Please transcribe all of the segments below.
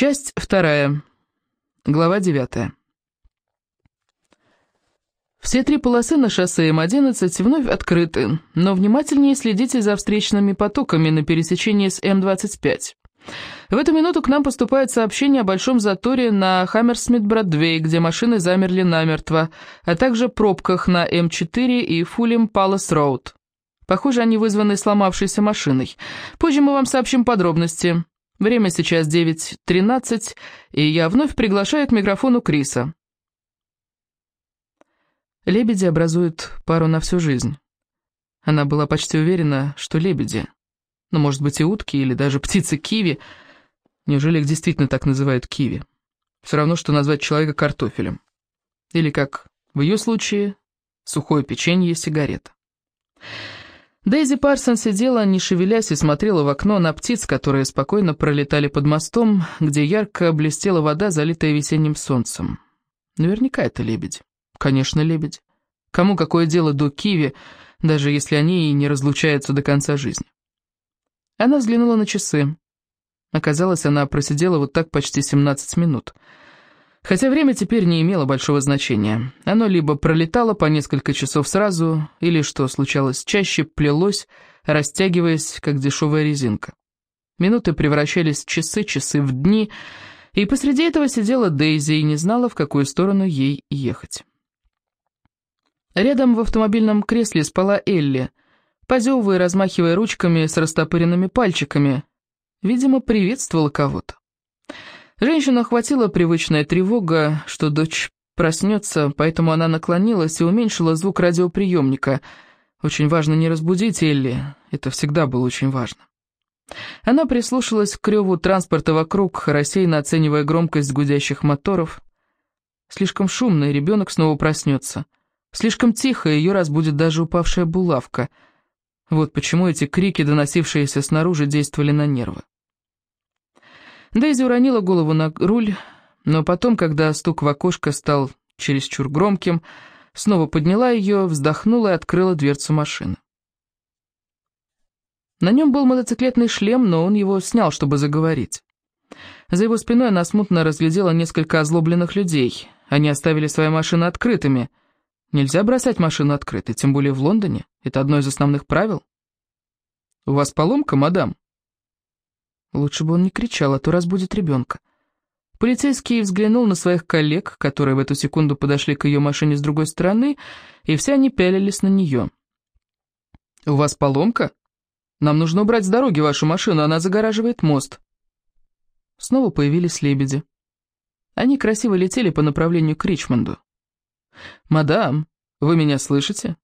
Часть вторая. Глава девятая. Все три полосы на шоссе М-11 вновь открыты, но внимательнее следите за встречными потоками на пересечении с М-25. В эту минуту к нам поступает сообщение о большом заторе на Хаммерсмит-Бродвей, где машины замерли намертво, а также пробках на М4 и Фулем Палас Роуд. Похоже, они вызваны сломавшейся машиной. Позже мы вам сообщим подробности. Время сейчас 9.13, и я вновь приглашаю к микрофону Криса. Лебеди образуют пару на всю жизнь. Она была почти уверена, что лебеди. Но, может быть, и утки, или даже птицы киви. Неужели их действительно так называют киви? Все равно, что назвать человека картофелем. Или, как в ее случае, сухое печенье и сигарета. Дейзи Парсон сидела, не шевелясь, и смотрела в окно на птиц, которые спокойно пролетали под мостом, где ярко блестела вода, залитая весенним солнцем. Наверняка это лебеди. Конечно, лебеди. Кому какое дело до киви, даже если они и не разлучаются до конца жизни? Она взглянула на часы. Оказалось, она просидела вот так почти 17 минут. Хотя время теперь не имело большого значения. Оно либо пролетало по несколько часов сразу, или, что случалось чаще, плелось, растягиваясь, как дешевая резинка. Минуты превращались в часы, часы в дни, и посреди этого сидела Дейзи и не знала, в какую сторону ей ехать. Рядом в автомобильном кресле спала Элли — позевывая, размахивая ручками с растопыренными пальчиками. Видимо, приветствовала кого-то. Женщину охватила привычная тревога, что дочь проснется, поэтому она наклонилась и уменьшила звук радиоприемника. Очень важно не разбудить Элли, это всегда было очень важно. Она прислушалась к реву транспорта вокруг, рассеянно оценивая громкость гудящих моторов. Слишком шумно, и ребенок снова проснется. Слишком тихо, ее разбудит даже упавшая булавка — вот почему эти крики, доносившиеся снаружи, действовали на нервы. Дейзи уронила голову на руль, но потом, когда стук в окошко стал чересчур громким, снова подняла ее, вздохнула и открыла дверцу машины. На нем был мотоциклетный шлем, но он его снял, чтобы заговорить. За его спиной она смутно разглядела несколько озлобленных людей. Они оставили свои машины открытыми — Нельзя бросать машину открытой, тем более в Лондоне. Это одно из основных правил. «У вас поломка, мадам?» Лучше бы он не кричал, а то разбудит ребенка. Полицейский взглянул на своих коллег, которые в эту секунду подошли к ее машине с другой стороны, и все они пялились на нее. «У вас поломка? Нам нужно убрать с дороги вашу машину, она загораживает мост». Снова появились лебеди. Они красиво летели по направлению к Ричмонду. «Мадам, вы меня слышите?»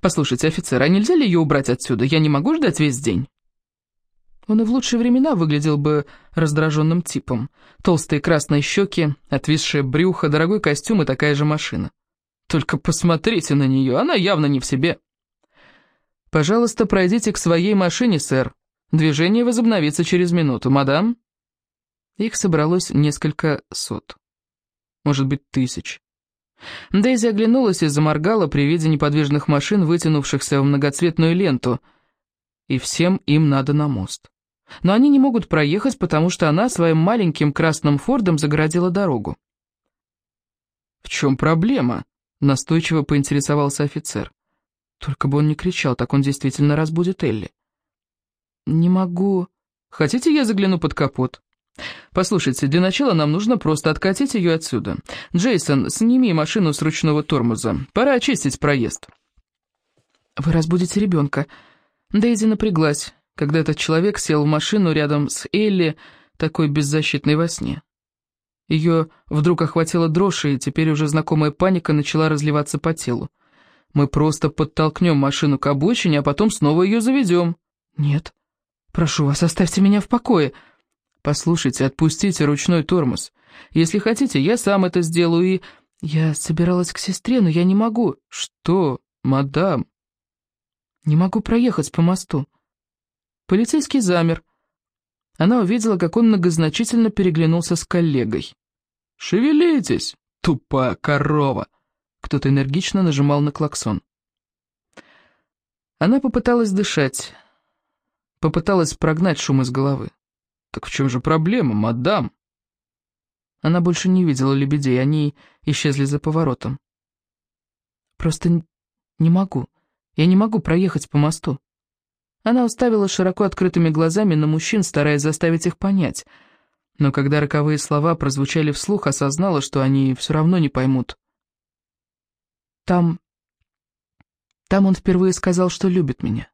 «Послушайте, офицер, а нельзя ли ее убрать отсюда? Я не могу ждать весь день?» Он и в лучшие времена выглядел бы раздраженным типом. Толстые красные щеки, отвисшее брюхо, дорогой костюм и такая же машина. Только посмотрите на нее, она явно не в себе. «Пожалуйста, пройдите к своей машине, сэр. Движение возобновится через минуту, мадам». Их собралось несколько сот может быть, тысяч. Дейзи оглянулась и заморгала при виде неподвижных машин, вытянувшихся в многоцветную ленту. И всем им надо на мост. Но они не могут проехать, потому что она своим маленьким красным фордом загородила дорогу. «В чем проблема?» — настойчиво поинтересовался офицер. Только бы он не кричал, так он действительно разбудит Элли. «Не могу. Хотите, я загляну под капот?» «Послушайте, для начала нам нужно просто откатить ее отсюда. Джейсон, сними машину с ручного тормоза. Пора очистить проезд». «Вы разбудите ребенка». Дейзи напряглась, когда этот человек сел в машину рядом с Элли, такой беззащитной во сне. Ее вдруг охватила дрожь, и теперь уже знакомая паника начала разливаться по телу. «Мы просто подтолкнем машину к обочине, а потом снова ее заведем». «Нет, прошу вас, оставьте меня в покое», «Послушайте, отпустите ручной тормоз. Если хотите, я сам это сделаю и...» «Я собиралась к сестре, но я не могу». «Что, мадам?» «Не могу проехать по мосту». Полицейский замер. Она увидела, как он многозначительно переглянулся с коллегой. «Шевелитесь, тупая корова!» Кто-то энергично нажимал на клаксон. Она попыталась дышать, попыталась прогнать шум из головы. «Так в чем же проблема, мадам?» Она больше не видела лебедей, они исчезли за поворотом. «Просто не могу. Я не могу проехать по мосту». Она уставила широко открытыми глазами на мужчин, стараясь заставить их понять. Но когда роковые слова прозвучали вслух, осознала, что они все равно не поймут. «Там... там он впервые сказал, что любит меня».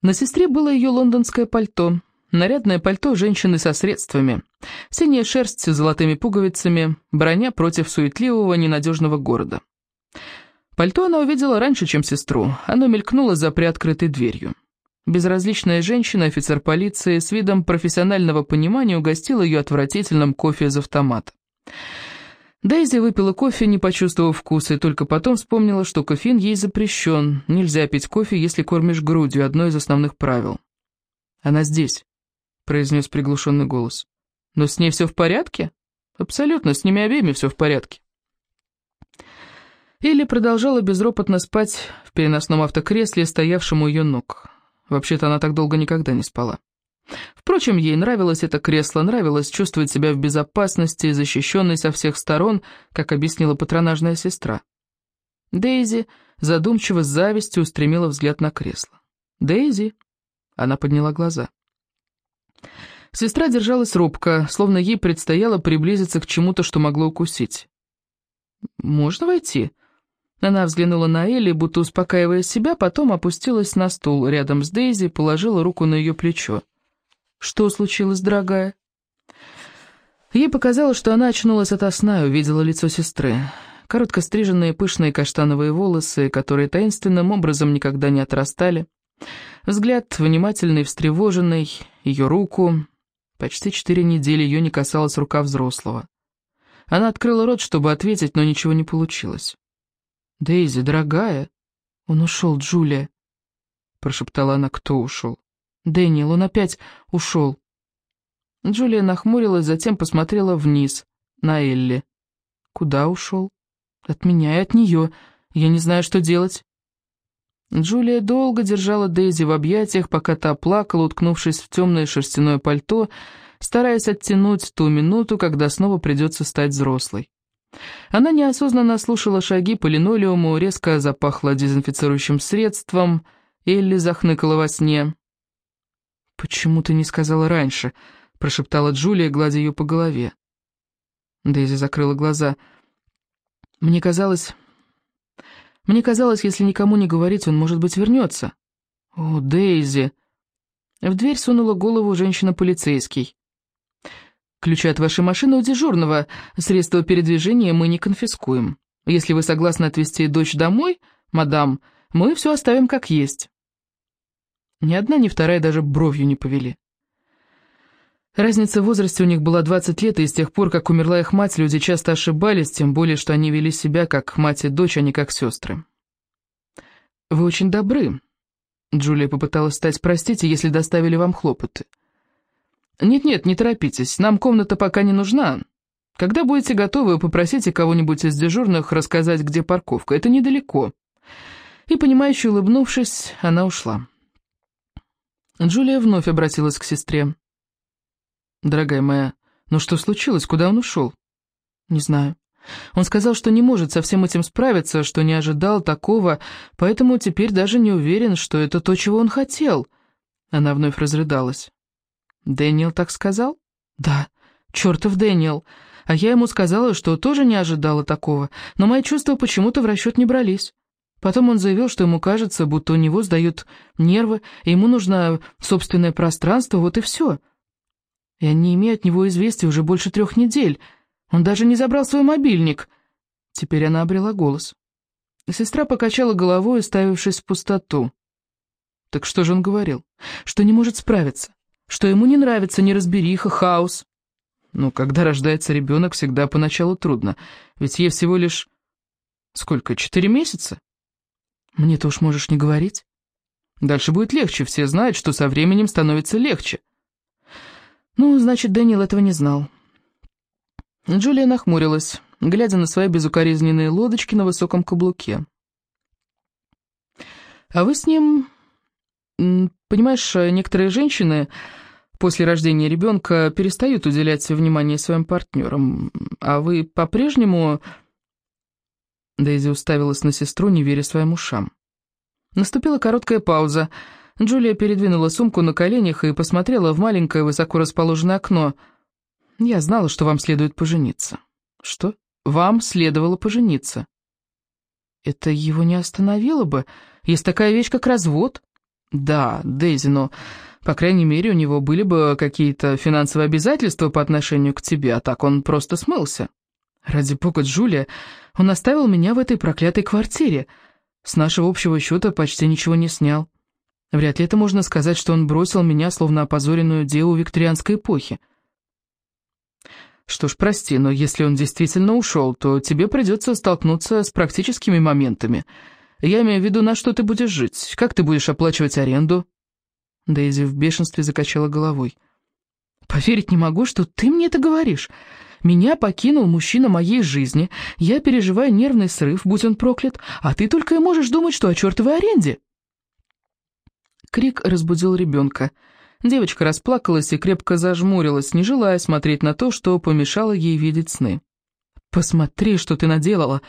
На сестре было ее лондонское пальто, нарядное пальто женщины со средствами, синяя шерсть с золотыми пуговицами, броня против суетливого ненадежного города. Пальто она увидела раньше, чем сестру, оно мелькнуло за приоткрытой дверью. Безразличная женщина, офицер полиции, с видом профессионального понимания угостила ее отвратительным кофе из автомата. Дейзи выпила кофе, не почувствовав вкуса, и только потом вспомнила, что кофеин ей запрещен. Нельзя пить кофе, если кормишь грудью, одно из основных правил. «Она здесь», — произнес приглушенный голос. «Но с ней все в порядке?» «Абсолютно, с ними обеими все в порядке». Элли продолжала безропотно спать в переносном автокресле, стоявшем у ее ног. Вообще-то она так долго никогда не спала. Впрочем, ей нравилось это кресло, нравилось чувствовать себя в безопасности, защищенной со всех сторон, как объяснила патронажная сестра. Дейзи задумчиво с завистью устремила взгляд на кресло. «Дейзи!» Она подняла глаза. Сестра держалась робко, словно ей предстояло приблизиться к чему-то, что могло укусить. «Можно войти?» Она взглянула на Элли, будто успокаивая себя, потом опустилась на стул рядом с Дейзи, положила руку на ее плечо. «Что случилось, дорогая?» Ей показалось, что она очнулась ото сна и увидела лицо сестры. Коротко стриженные пышные каштановые волосы, которые таинственным образом никогда не отрастали. Взгляд внимательный, встревоженный, ее руку. Почти четыре недели ее не касалась рука взрослого. Она открыла рот, чтобы ответить, но ничего не получилось. «Дейзи, дорогая!» «Он ушел, Джулия!» Прошептала она, кто ушел. Дэниел, он опять ушел. Джулия нахмурилась, затем посмотрела вниз, на Элли. Куда ушел? От меня и от нее. Я не знаю, что делать. Джулия долго держала Дейзи в объятиях, пока та плакала, уткнувшись в темное шерстяное пальто, стараясь оттянуть ту минуту, когда снова придется стать взрослой. Она неосознанно слушала шаги по линолеуму, резко запахло дезинфицирующим средством, Элли захныкала во сне. «Почему ты не сказала раньше?» — прошептала Джулия, гладя ее по голове. Дейзи закрыла глаза. «Мне казалось... Мне казалось, если никому не говорить, он, может быть, вернется». «О, Дейзи!» В дверь сунула голову женщина-полицейский. «Ключи от вашей машины у дежурного. Средства передвижения мы не конфискуем. Если вы согласны отвезти дочь домой, мадам, мы все оставим как есть». Ни одна, ни вторая даже бровью не повели. Разница в возрасте у них была 20 лет, и с тех пор, как умерла их мать, люди часто ошибались, тем более, что они вели себя как мать и дочь, а не как сестры. «Вы очень добры», — Джулия попыталась встать, «простите, если доставили вам хлопоты». «Нет-нет, не торопитесь, нам комната пока не нужна. Когда будете готовы, попросите кого-нибудь из дежурных рассказать, где парковка, это недалеко». И, понимающе улыбнувшись, она ушла. Джулия вновь обратилась к сестре. «Дорогая моя, ну что случилось? Куда он ушел?» «Не знаю. Он сказал, что не может со всем этим справиться, что не ожидал такого, поэтому теперь даже не уверен, что это то, чего он хотел». Она вновь разрыдалась. «Дэниел так сказал?» «Да, чертов Дэниел. А я ему сказала, что тоже не ожидала такого, но мои чувства почему-то в расчет не брались. Потом он заявил, что ему кажется, будто у него сдают нервы, и ему нужно собственное пространство, вот и все. Я не имею от него известий уже больше трех недель. Он даже не забрал свой мобильник. Теперь она обрела голос. Сестра покачала головой, уставившись в пустоту. Так что же он говорил? Что не может справиться, что ему не нравится неразбериха, хаос. Ну, когда рождается ребенок, всегда поначалу трудно, ведь ей всего лишь... Сколько, четыре месяца? Мне ты уж можешь не говорить. Дальше будет легче, все знают, что со временем становится легче. Ну, значит, Дэниел этого не знал. Джулия нахмурилась, глядя на свои безукоризненные лодочки на высоком каблуке. «А вы с ним Понимаешь, некоторые женщины после рождения ребенка перестают уделять внимание своим партнерам, а вы по-прежнему...» Дейзи уставилась на сестру, не веря своим ушам. Наступила короткая пауза. Джулия передвинула сумку на коленях и посмотрела в маленькое высоко расположенное окно. «Я знала, что вам следует пожениться». «Что? Вам следовало пожениться?» «Это его не остановило бы? Есть такая вещь, как развод?» «Да, Дейзи, но, по крайней мере, у него были бы какие-то финансовые обязательства по отношению к тебе, а так он просто смылся». «Ради бога, Джулия, он оставил меня в этой проклятой квартире. С нашего общего счета почти ничего не снял. Вряд ли это можно сказать, что он бросил меня, словно опозоренную деву викторианской эпохи». «Что ж, прости, но если он действительно ушел, то тебе придется столкнуться с практическими моментами». Я имею в виду, на что ты будешь жить? Как ты будешь оплачивать аренду?» Дейзи в бешенстве закачала головой. «Поверить не могу, что ты мне это говоришь. Меня покинул мужчина моей жизни, я переживаю нервный срыв, будь он проклят, а ты только и можешь думать, что о чертовой аренде». Крик разбудил ребенка. Девочка расплакалась и крепко зажмурилась, не желая смотреть на то, что помешало ей видеть сны. «Посмотри, что ты наделала!»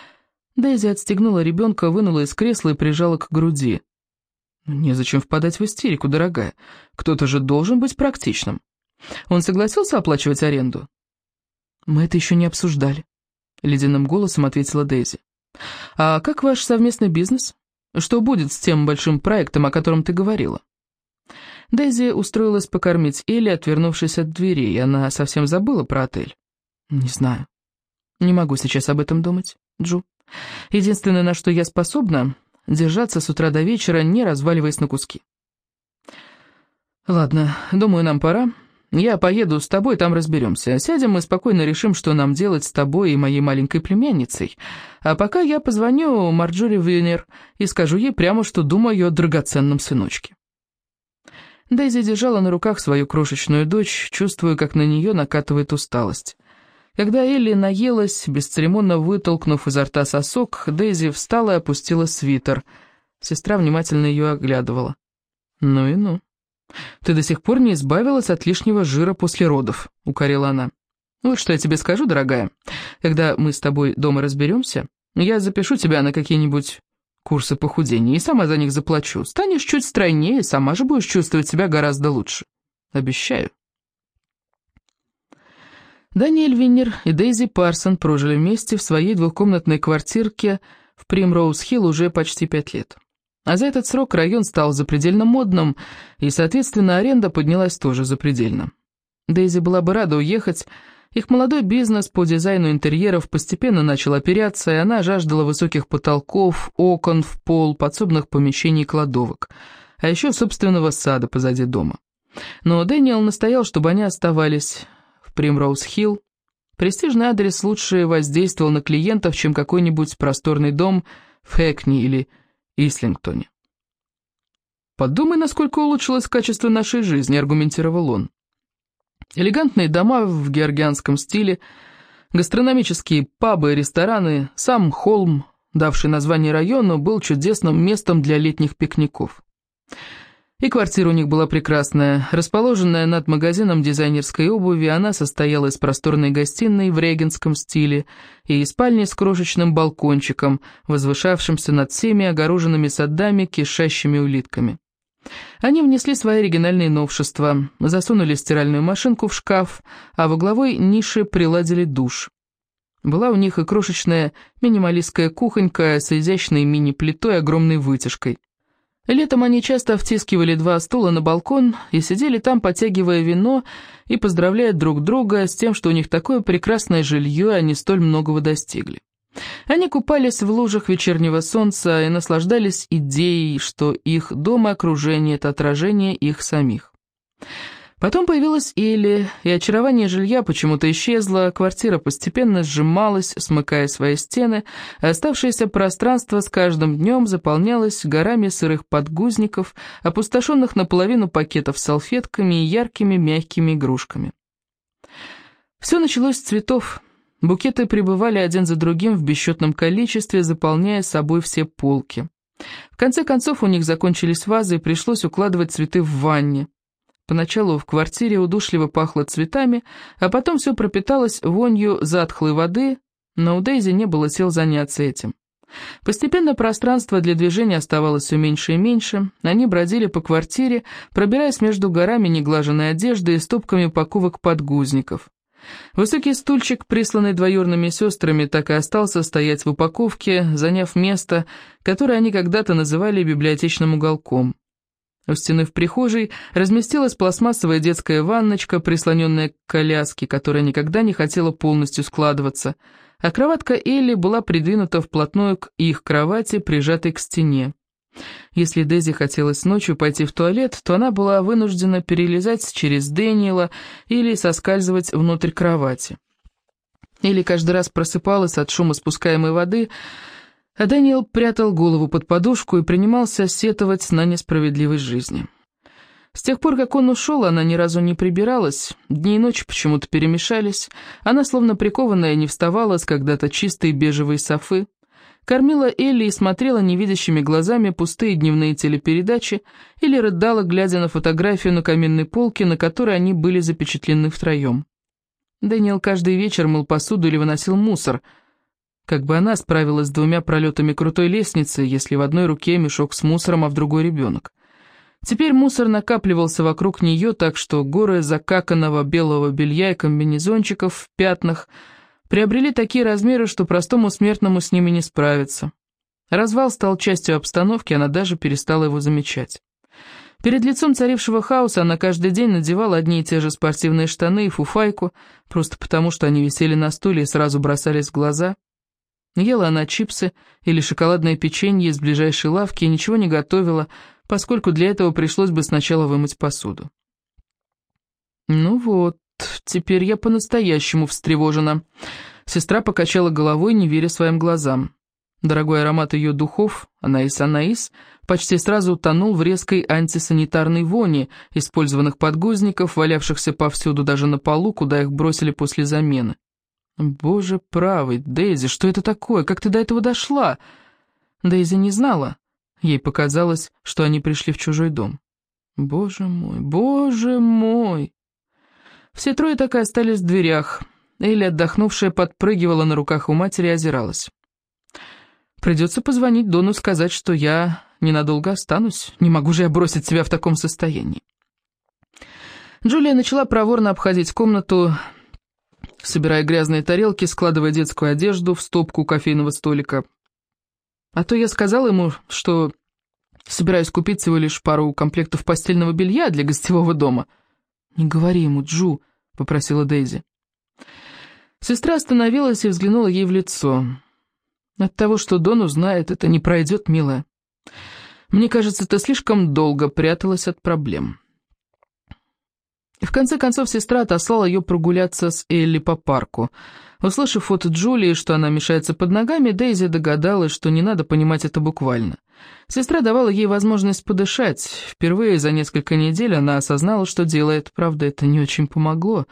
Дейзи отстегнула ребенка, вынула из кресла и прижала к груди. «Незачем впадать в истерику, дорогая. Кто-то же должен быть практичным. Он согласился оплачивать аренду?» «Мы это еще не обсуждали», — ледяным голосом ответила Дейзи. «А как ваш совместный бизнес? Что будет с тем большим проектом, о котором ты говорила?» Дейзи устроилась покормить Элли, отвернувшись от дверей. Она совсем забыла про отель. «Не знаю. Не могу сейчас об этом думать, Джу». Единственное, на что я способна, держаться с утра до вечера, не разваливаясь на куски. Ладно, думаю, нам пора. Я поеду с тобой, там разберемся. Сядем и спокойно решим, что нам делать с тобой и моей маленькой племянницей. А пока я позвоню Марджори Винер и скажу ей прямо, что думаю о драгоценном сыночке. Дейзи держала на руках свою крошечную дочь, чувствуя, как на нее накатывает усталость. Когда Элли наелась, бесцеремонно вытолкнув изо рта сосок, Дейзи встала и опустила свитер. Сестра внимательно ее оглядывала. «Ну и ну. Ты до сих пор не избавилась от лишнего жира после родов», — укорила она. «Вот что я тебе скажу, дорогая. Когда мы с тобой дома разберемся, я запишу тебя на какие-нибудь курсы похудения и сама за них заплачу. Станешь чуть стройнее, сама же будешь чувствовать себя гораздо лучше. Обещаю». Даниэль Виннер и Дейзи Парсон прожили вместе в своей двухкомнатной квартирке в Примроуз-Хилл уже почти пять лет. А за этот срок район стал запредельно модным, и, соответственно, аренда поднялась тоже запредельно. Дейзи была бы рада уехать, их молодой бизнес по дизайну интерьеров постепенно начал оперяться, и она жаждала высоких потолков, окон в пол, подсобных помещений и кладовок, а еще собственного сада позади дома. Но Дэниел настоял, чтобы они оставались, Примроуз-Хилл. Престижный адрес лучше воздействовал на клиентов, чем какой-нибудь просторный дом в Хэкни или Ислингтоне. «Подумай, насколько улучшилось качество нашей жизни», — аргументировал он. Элегантные дома в георгианском стиле, гастрономические пабы и рестораны, сам холм, давший название району, был чудесным местом для летних пикников. И квартира у них была прекрасная. Расположенная над магазином дизайнерской обуви, она состояла из просторной гостиной в регенском стиле и спальни с крошечным балкончиком, возвышавшимся над всеми огороженными садами, кишащими улитками. Они внесли свои оригинальные новшества, засунули стиральную машинку в шкаф, а в угловой нише приладили душ. Была у них и крошечная минималистская кухонька с изящной мини-плитой огромной вытяжкой. Летом они часто втискивали два стула на балкон и сидели там, подтягивая вино и поздравляя друг друга с тем, что у них такое прекрасное жилье, и они столь многого достигли. Они купались в лужах вечернего солнца и наслаждались идеей, что их дом и окружение – это отражение их самих. Потом появилась Элли, и очарование жилья почему-то исчезло, квартира постепенно сжималась, смыкая свои стены, а оставшееся пространство с каждым днем заполнялось горами сырых подгузников, опустошенных наполовину пакетов с салфетками и яркими мягкими игрушками. Все началось с цветов. Букеты пребывали один за другим в бесчетном количестве, заполняя собой все полки. В конце концов у них закончились вазы, и пришлось укладывать цветы в ванне. Поначалу в квартире удушливо пахло цветами, а потом все пропиталось вонью затхлой воды, но у Дейзи не было сил заняться этим. Постепенно пространство для движения оставалось все меньше и меньше, они бродили по квартире, пробираясь между горами неглаженной одежды и стопками упаковок подгузников. Высокий стульчик, присланный двоюрными сестрами, так и остался стоять в упаковке, заняв место, которое они когда-то называли библиотечным уголком. У стены в прихожей разместилась пластмассовая детская ванночка, прислоненная к коляске, которая никогда не хотела полностью складываться, а кроватка Элли была придвинута вплотную к их кровати, прижатой к стене. Если Дейзи хотелось ночью пойти в туалет, то она была вынуждена перелезать через Дэниела или соскальзывать внутрь кровати. Или каждый раз просыпалась от шума спускаемой воды, а Дэниел прятал голову под подушку и принимался сетовать на несправедливость жизни. С тех пор, как он ушел, она ни разу не прибиралась, дни и ночи почему-то перемешались, она, словно прикованная, не вставала с когда-то чистой бежевой софы, кормила Элли и смотрела невидящими глазами пустые дневные телепередачи или рыдала, глядя на фотографию на каменной полке, на которой они были запечатлены втроем. Дэниел каждый вечер мыл посуду или выносил мусор – как бы она справилась с двумя пролетами крутой лестницы, если в одной руке мешок с мусором, а в другой ребенок? Теперь мусор накапливался вокруг нее, так что горы закаканного белого белья и комбинезончиков в пятнах приобрели такие размеры, что простому смертному с ними не справиться. Развал стал частью обстановки, она даже перестала его замечать. Перед лицом царившего хаоса она каждый день надевала одни и те же спортивные штаны и фуфайку, просто потому что они висели на стуле и сразу бросались в глаза. Ела она чипсы или шоколадное печенье из ближайшей лавки и ничего не готовила, поскольку для этого пришлось бы сначала вымыть посуду. «Ну вот, теперь я по-настоящему встревожена». Сестра покачала головой, не веря своим глазам. Дорогой аромат ее духов, Анаис-Анаис, почти сразу утонул в резкой антисанитарной вони, использованных подгузников, валявшихся повсюду, даже на полу, куда их бросили после замены. «Боже правый, Дейзи, что это такое? Как ты до этого дошла?» Дейзи не знала. Ей показалось, что они пришли в чужой дом. «Боже мой, боже мой!» Все трое так и остались в дверях. Элли, отдохнувшая, подпрыгивала на руках у матери и озиралась. «Придется позвонить Дону сказать, что я ненадолго останусь. Не могу же я бросить себя в таком состоянии». Джулия начала проворно обходить комнату, собирая грязные тарелки, складывая детскую одежду в стопку кофейного столика. А то я сказала ему, что собираюсь купить всего лишь пару комплектов постельного белья для гостевого дома. «Не говори ему, Джу», — попросила Дейзи. Сестра остановилась и взглянула ей в лицо. «От того, что Дон узнает, это не пройдет, милая. Мне кажется, ты слишком долго пряталась от проблем». В конце концов, сестра отослала ее прогуляться с Элли по парку. Услышав от Джулии, что она мешается под ногами, Дейзи догадалась, что не надо понимать это буквально. Сестра давала ей возможность подышать. Впервые за несколько недель она осознала, что делает. Правда, это не очень помогло.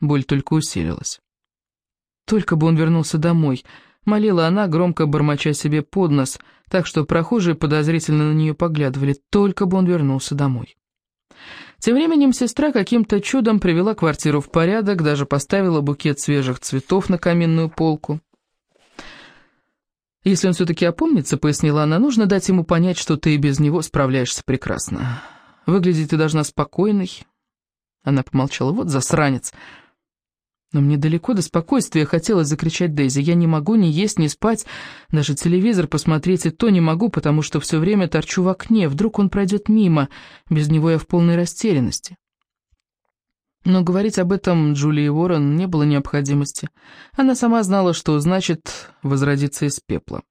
Боль только усилилась. «Только бы он вернулся домой», — молила она, громко бормоча себе под нос, так что прохожие подозрительно на нее поглядывали. «Только бы он вернулся домой». Тем временем сестра каким-то чудом привела квартиру в порядок, даже поставила букет свежих цветов на каминную полку. «Если он все-таки опомнится, — пояснила она, — нужно дать ему понять, что ты и без него справляешься прекрасно. Выглядеть ты должна спокойной». Она помолчала. «Вот засранец. Но мне далеко до спокойствия хотелось закричать Дейзи. Я не могу ни есть, ни спать, даже телевизор посмотреть и то не могу, потому что все время торчу в окне. Вдруг он пройдет мимо, без него я в полной растерянности. Но говорить об этом Джулии Уоррен не было необходимости. Она сама знала, что значит возродиться из пепла.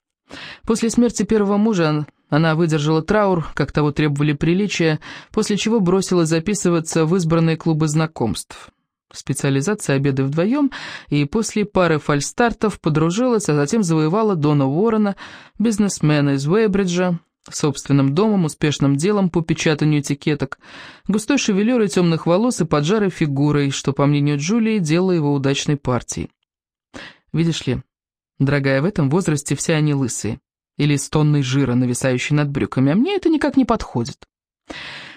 После смерти первого мужа она выдержала траур, как того требовали приличия, после чего бросила записываться в избранные клубы знакомств. Специализация обеды вдвоем, и после пары фальстартов подружилась, а затем завоевала Дона Уоррена, бизнесмена из Уэйбриджа, собственным домом, успешным делом по печатанию этикеток, густой шевелюрой темных волос и поджарой фигурой, что, по мнению Джулии, делало его удачной партией. Видишь ли, дорогая, в этом возрасте все они лысые. или с тонной жира, нависающей над брюками, а мне это никак не подходит.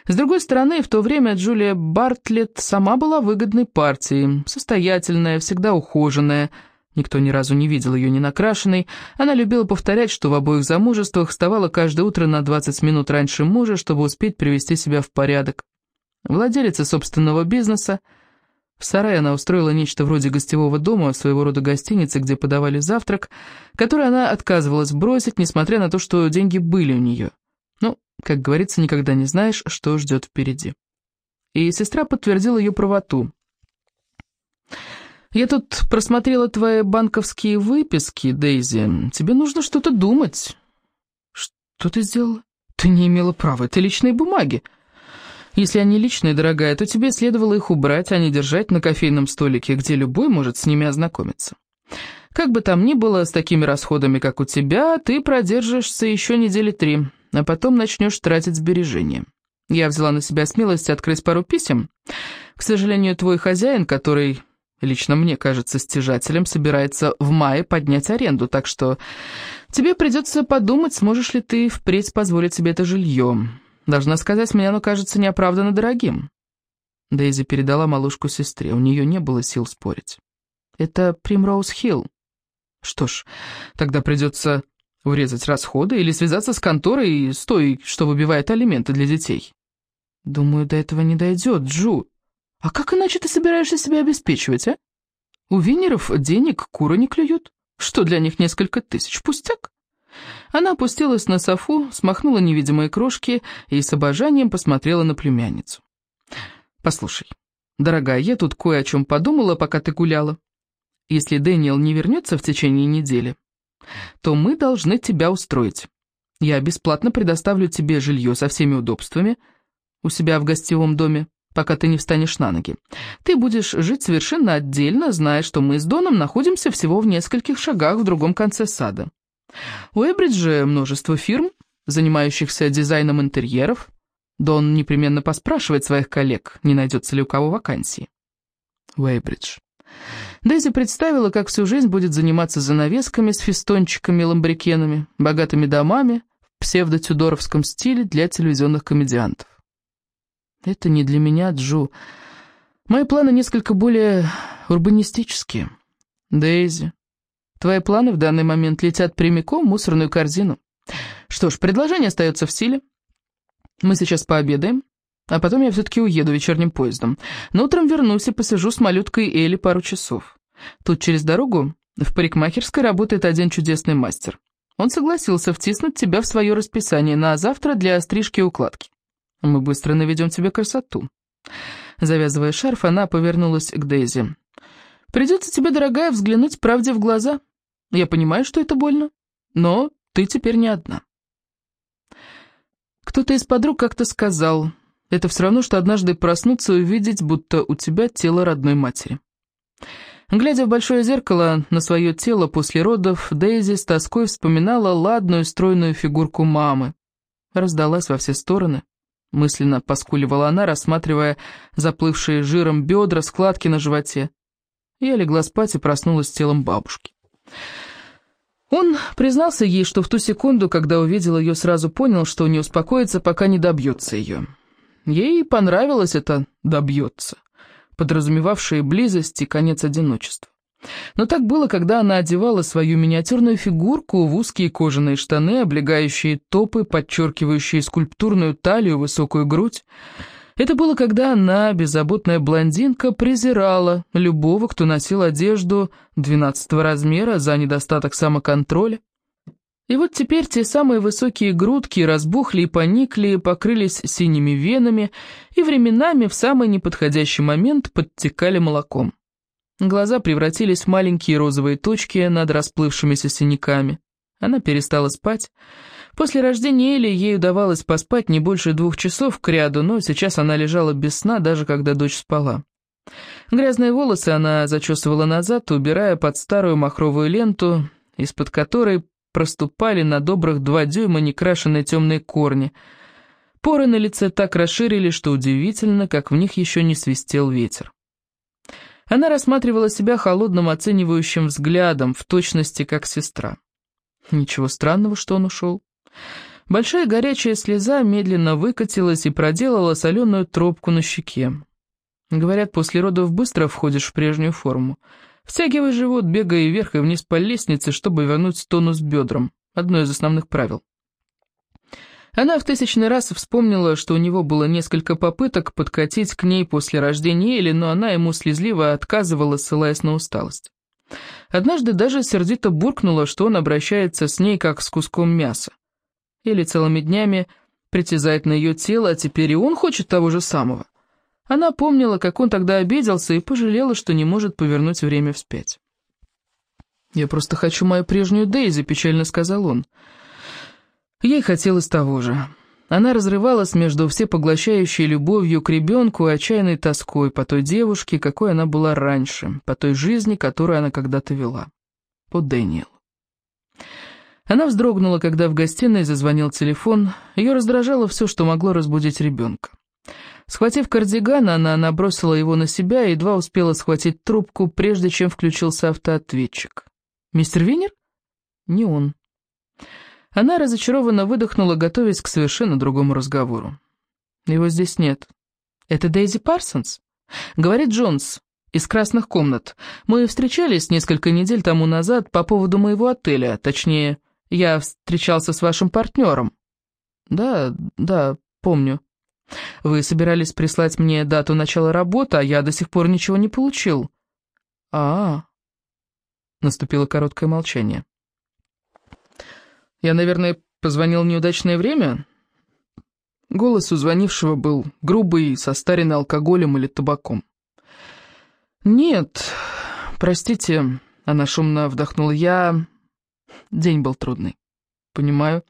С другой стороны, в то время Джулия Бартлетт сама была выгодной партией, состоятельная, всегда ухоженная, никто ни разу не видел ее не накрашенной, она любила повторять, что в обоих замужествах вставала каждое утро на 20 минут раньше мужа, чтобы успеть привести себя в порядок. Владелица собственного бизнеса, в сарае она устроила нечто вроде гостевого дома, своего рода гостиницы, где подавали завтрак, который она отказывалась бросить, несмотря на то, что деньги были у нее. Ну, как говорится, никогда не знаешь, что ждет впереди. И сестра подтвердила ее правоту. «Я тут просмотрела твои банковские выписки, Дейзи. Тебе нужно что-то думать». «Что ты сделала?» «Ты не имела права, это личные бумаги». Если они личные, дорогая, то тебе следовало их убрать, а не держать на кофейном столике, где любой может с ними ознакомиться. Как бы там ни было, с такими расходами, как у тебя, ты продержишься еще недели три, а потом начнешь тратить сбережения. Я взяла на себя смелость открыть пару писем. К сожалению, твой хозяин, который, лично мне кажется, стяжателем, собирается в мае поднять аренду, так что тебе придется подумать, сможешь ли ты впредь позволить себе это жилье. Должна сказать, мне оно кажется неоправданно дорогим». Дейзи передала малышку сестре, у нее не было сил спорить. «Это Примроуз-Хилл». «Что ж, тогда придется урезать расходы или связаться с конторой с той, что выбивает алименты для детей». «Думаю, до этого не дойдет, Джу. А как иначе ты собираешься себя обеспечивать, а? У Винеров денег куры не клюют. Что для них несколько тысяч, пустяк?» Она опустилась на софу, смахнула невидимые крошки и с обожанием посмотрела на племянницу. «Послушай, дорогая, я тут кое о чем подумала, пока ты гуляла. Если Дэниел не вернется в течение недели, то мы должны тебя устроить. Я бесплатно предоставлю тебе жилье со всеми удобствами у себя в гостевом доме, пока ты не встанешь на ноги. Ты будешь жить совершенно отдельно, зная, что мы с Доном находимся всего в нескольких шагах в другом конце сада. У Эбриджа множество фирм, занимающихся дизайном интерьеров. Дон непременно поспрашивает своих коллег, не найдется ли у кого вакансии. Уэйбридж. Дейзи представила, как всю жизнь будет заниматься занавесками с фестончиками и ламбрикенами, богатыми домами в псевдо-тюдоровском стиле для телевизионных комедиантов. Это не для меня, Джу. Мои планы несколько более урбанистические. Дейзи, Твои планы в данный момент летят прямиком в мусорную корзину. Что ж, предложение остается в силе. Мы сейчас пообедаем, а потом я все-таки уеду вечерним поездом. Но утром вернусь и посижу с малюткой Элли пару часов. Тут через дорогу в парикмахерской работает один чудесный мастер. Он согласился втиснуть тебя в свое расписание на завтра для стрижки и укладки. Мы быстро наведем тебе красоту. Завязывая шарф, она повернулась к Дейзи. «Придется тебе, дорогая, взглянуть правде в глаза». Я понимаю, что это больно, но ты теперь не одна. Кто-то из подруг как-то сказал, это все равно, что однажды проснуться и увидеть, будто у тебя тело родной матери. Глядя в большое зеркало на свое тело после родов, Дейзи с тоской вспоминала ладную стройную фигурку мамы. Раздалась во все стороны. Мысленно поскуливала она, рассматривая заплывшие жиром бедра, складки на животе. Я легла спать и проснулась с телом бабушки. Он признался ей, что в ту секунду, когда увидел ее, сразу понял, что не успокоится, пока не добьется ее. Ей понравилось это «добьется», подразумевавшее близость и конец одиночества. Но так было, когда она одевала свою миниатюрную фигурку в узкие кожаные штаны, облегающие топы, подчеркивающие скульптурную талию, высокую грудь, это было, когда она, беззаботная блондинка, презирала любого, кто носил одежду 12 размера за недостаток самоконтроля. И вот теперь те самые высокие грудки разбухли и поникли, покрылись синими венами и временами в самый неподходящий момент подтекали молоком. Глаза превратились в маленькие розовые точки над расплывшимися синяками. Она перестала спать, После рождения Эли ей удавалось поспать не больше двух часов к ряду, но сейчас она лежала без сна, даже когда дочь спала. Грязные волосы она зачесывала назад, убирая под старую махровую ленту, из-под которой проступали на добрых два дюйма некрашенные темные корни. Поры на лице так расширили, что удивительно, как в них еще не свистел ветер. Она рассматривала себя холодным оценивающим взглядом, в точности как сестра. Ничего странного, что он ушел. Большая горячая слеза медленно выкатилась и проделала соленую тропку на щеке. Говорят, после родов быстро входишь в прежнюю форму. Втягивай живот, бегая вверх и вниз по лестнице, чтобы вернуть тонус бедрам. Одно из основных правил. Она в тысячный раз вспомнила, что у него было несколько попыток подкатить к ней после рождения Эли, но она ему слезливо отказывала, ссылаясь на усталость. Однажды даже сердито буркнула, что он обращается с ней как с куском мяса. Или целыми днями притязает на ее тело, а теперь и он хочет того же самого. Она помнила, как он тогда обиделся, и пожалела, что не может повернуть время вспять. «Я просто хочу мою прежнюю Дейзи», — печально сказал он. Ей хотелось того же. Она разрывалась между всепоглощающей любовью к ребенку и отчаянной тоской по той девушке, какой она была раньше, по той жизни, которую она когда-то вела. По Дэниелу. Она вздрогнула, когда в гостиной зазвонил телефон. Ее раздражало все, что могло разбудить ребенка. Схватив кардиган, она набросила его на себя и едва успела схватить трубку, прежде чем включился автоответчик. «Мистер Винер?» «Не он». Она разочарованно выдохнула, готовясь к совершенно другому разговору. «Его здесь нет». «Это Дейзи Парсонс?» «Говорит Джонс, из красных комнат. Мы встречались несколько недель тому назад по поводу моего отеля, точнее, я встречался с вашим партнером». «Да, да, помню». Вы собирались прислать мне дату начала работы, а я до сих пор ничего не получил. А, -а, -а. Наступило короткое молчание. Я, наверное, позвонил в неудачное время? Голос у звонившего был грубый, состаренный алкоголем или табаком. «Нет, простите», — она шумно вдохнула, — «я...» День был трудный. «Понимаю.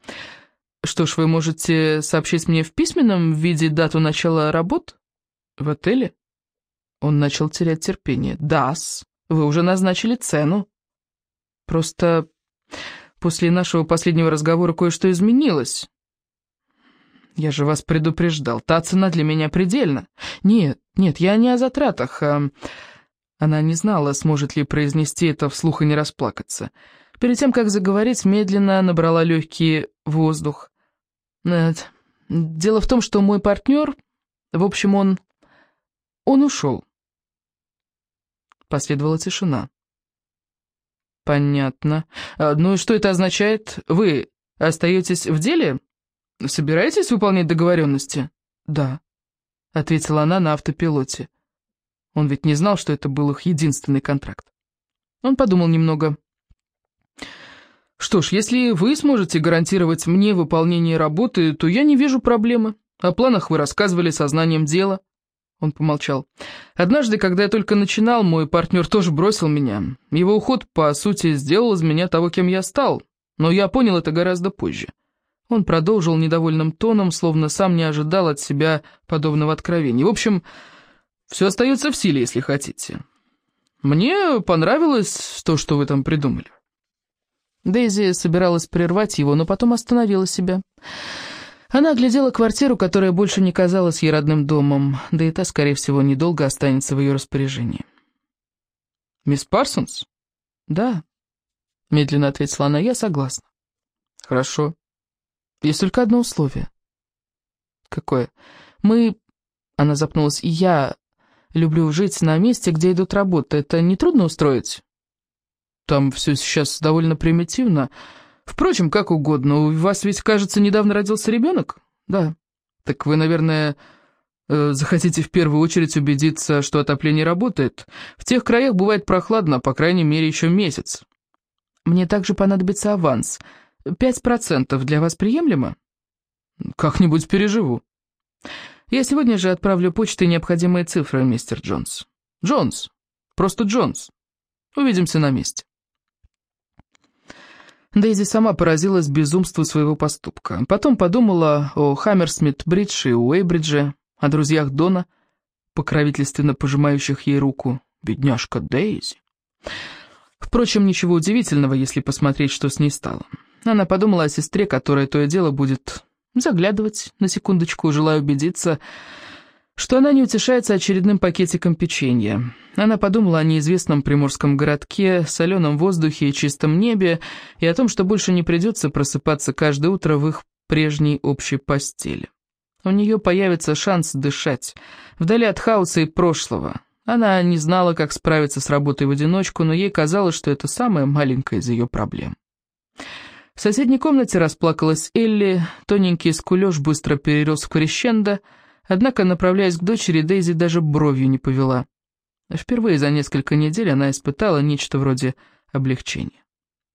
Что ж, вы можете сообщить мне в письменном виде дату начала работ? В отеле? Он начал терять терпение. Да-с, вы уже назначили цену. Просто после нашего последнего разговора кое-что изменилось. Я же вас предупреждал, та цена для меня предельна. Нет, нет, я не о затратах. А... Она не знала, сможет ли произнести это вслух и не расплакаться. Перед тем, как заговорить, медленно набрала легкий воздух. Нет. Дело в том, что мой партнер, в общем, он... он ушел. Последовала тишина. Понятно. А, ну и что это означает? Вы остаетесь в деле? Собираетесь выполнять договоренности? Да, ответила она на автопилоте. Он ведь не знал, что это был их единственный контракт. Он подумал немного. Что ж, если вы сможете гарантировать мне выполнение работы, то я не вижу проблемы. О планах вы рассказывали сознанием дела. Он помолчал. Однажды, когда я только начинал, мой партнер тоже бросил меня. Его уход, по сути, сделал из меня того, кем я стал. Но я понял это гораздо позже. Он продолжил недовольным тоном, словно сам не ожидал от себя подобного откровения. В общем, все остается в силе, если хотите. Мне понравилось то, что вы там придумали. Дейзи собиралась прервать его, но потом остановила себя. Она оглядела квартиру, которая больше не казалась ей родным домом, да и та, скорее всего, недолго останется в ее распоряжении. «Мисс Парсонс?» «Да», — медленно ответила она, — «я согласна». «Хорошо. Есть только одно условие». «Какое?» «Мы...» — она запнулась. «Я люблю жить на месте, где идут работы. Это нетрудно устроить?» Там все сейчас довольно примитивно. Впрочем, как угодно. У вас ведь, кажется, недавно родился ребенок? Да. Так вы, наверное, э, захотите в первую очередь убедиться, что отопление работает. В тех краях бывает прохладно, по крайней мере, еще месяц. Мне также понадобится аванс. Пять процентов для вас приемлемо? Как-нибудь переживу. Я сегодня же отправлю почтой необходимые цифры, мистер Джонс. Джонс. Просто Джонс. Увидимся на месте. Дейзи сама поразилась безумству своего поступка. Потом подумала о Хаммерсмит-Бридж и Уэйбридже, о друзьях Дона, покровительственно пожимающих ей руку. Бедняжка Дейзи. Впрочем, ничего удивительного, если посмотреть, что с ней стало. Она подумала о сестре, которая то и дело будет заглядывать на секундочку, желая убедиться, что она не утешается очередным пакетиком печенья. Она подумала о неизвестном приморском городке, соленом воздухе и чистом небе, и о том, что больше не придется просыпаться каждое утро в их прежней общей постели. У нее появится шанс дышать, вдали от хаоса и прошлого. Она не знала, как справиться с работой в одиночку, но ей казалось, что это самая маленькая из ее проблем. В соседней комнате расплакалась Элли, тоненький скулеж быстро перерос в крещендо, однако, направляясь к дочери, Дейзи даже бровью не повела. Впервые за несколько недель она испытала нечто вроде облегчения.